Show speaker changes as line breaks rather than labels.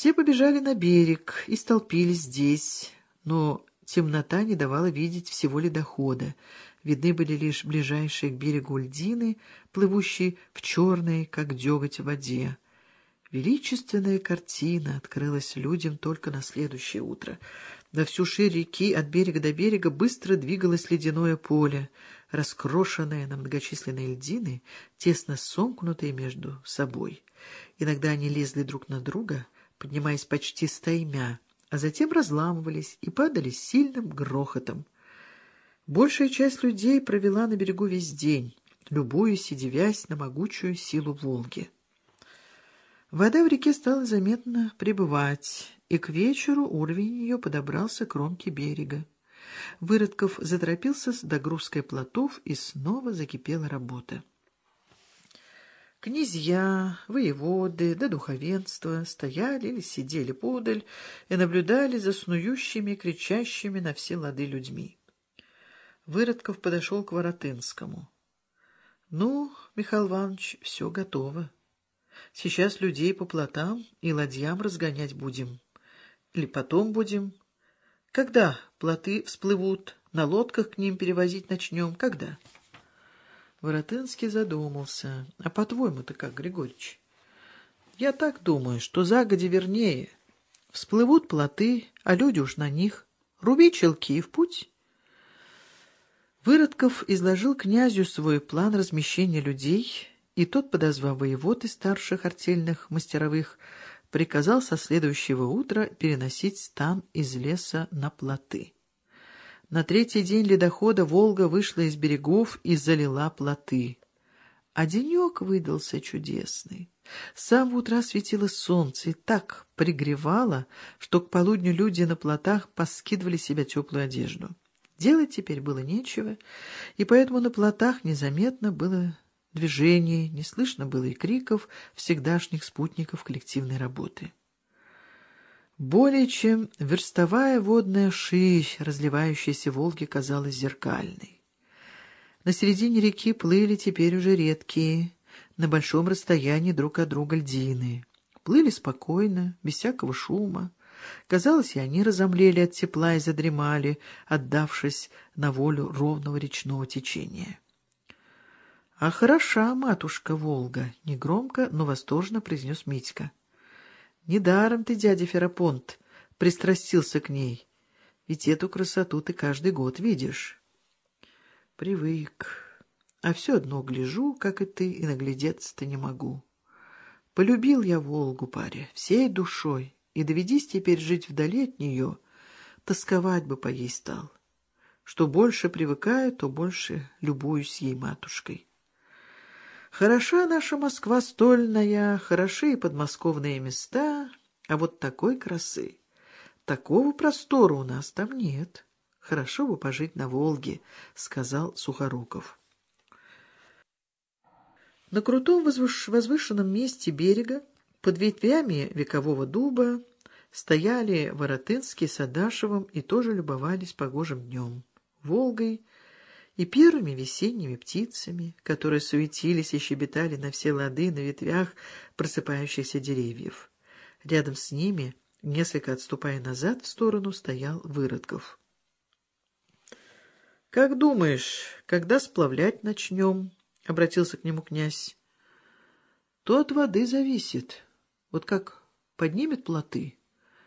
Все побежали на берег и столпились здесь, но темнота не давала видеть всего ледохода. Видны были лишь ближайшие к берегу льдины, плывущие в черной, как деготь, воде. Величественная картина открылась людям только на следующее утро. На всю ширь реки от берега до берега быстро двигалось ледяное поле, раскрошенное на многочисленные льдины, тесно сомкнутые между собой. Иногда они лезли друг на друга, поднимаясь почти стаймя, а затем разламывались и падали сильным грохотом. Большая часть людей провела на берегу весь день, любуясь и девясь на могучую силу Волги. Вода в реке стала заметно прибывать, и к вечеру уровень ее подобрался к кромке берега. Выродков заторопился с догрузкой плотов, и снова закипела работа. Князья, воеводы да духовенство стояли или сидели подаль и наблюдали за снующими, кричащими на все лады людьми. Выродков подошел к Воротынскому. — Ну, Михаил Иванович, все готово. Сейчас людей по плотам и ладьям разгонять будем. Или потом будем. Когда плоты всплывут, на лодках к ним перевозить начнем? Когда? — Воротынский задумался. — А по-твоему-то как, Григорьевич? — Я так думаю, что загоди вернее. Всплывут плоты, а люди уж на них. Руби челки и в путь. Выродков изложил князю свой план размещения людей, и тот, подозвав воевод из старших артельных мастеровых, приказал со следующего утра переносить стан из леса на плоты. На третий день ледохода Волга вышла из берегов и залила плоты. А денек выдался чудесный. С самого утра светило солнце и так пригревало, что к полудню люди на плотах поскидывали себя теплую одежду. Делать теперь было нечего, и поэтому на плотах незаметно было движение, не слышно было и криков всегдашних спутников коллективной работы. Более чем верстовая водная ширь, разливающаяся Волги, казалась зеркальной. На середине реки плыли теперь уже редкие, на большом расстоянии друг от друга льдины. Плыли спокойно, без всякого шума. Казалось, и они разомлели от тепла и задремали, отдавшись на волю ровного речного течения. — А хороша матушка Волга! — негромко, но восторженно произнес Митька. Недаром ты, дядя Ферапонт, пристрастился к ней, ведь эту красоту ты каждый год видишь. Привык, а все одно гляжу, как и ты, и наглядеться-то не могу. Полюбил я Волгу, паря, всей душой, и доведись теперь жить вдали от нее, тосковать бы по ей стал. Что больше привыкаю, то больше любуюсь ей матушкой. Хороша наша Москва стольная, хороши и подмосковные места, а вот такой красы, такого простора у нас там нет. Хорошо бы пожить на Волге, — сказал Сухоруков. На крутом возвышенном месте берега, под ветвями векового дуба, стояли Воротынский с Адашевым и тоже любовались погожим днем, Волгой, и первыми весенними птицами, которые суетились и щебетали на все лады на ветвях просыпающихся деревьев. Рядом с ними, несколько отступая назад в сторону, стоял Выродков. — Как думаешь, когда сплавлять начнем? — обратился к нему князь. — То от воды зависит. Вот как поднимет плоты,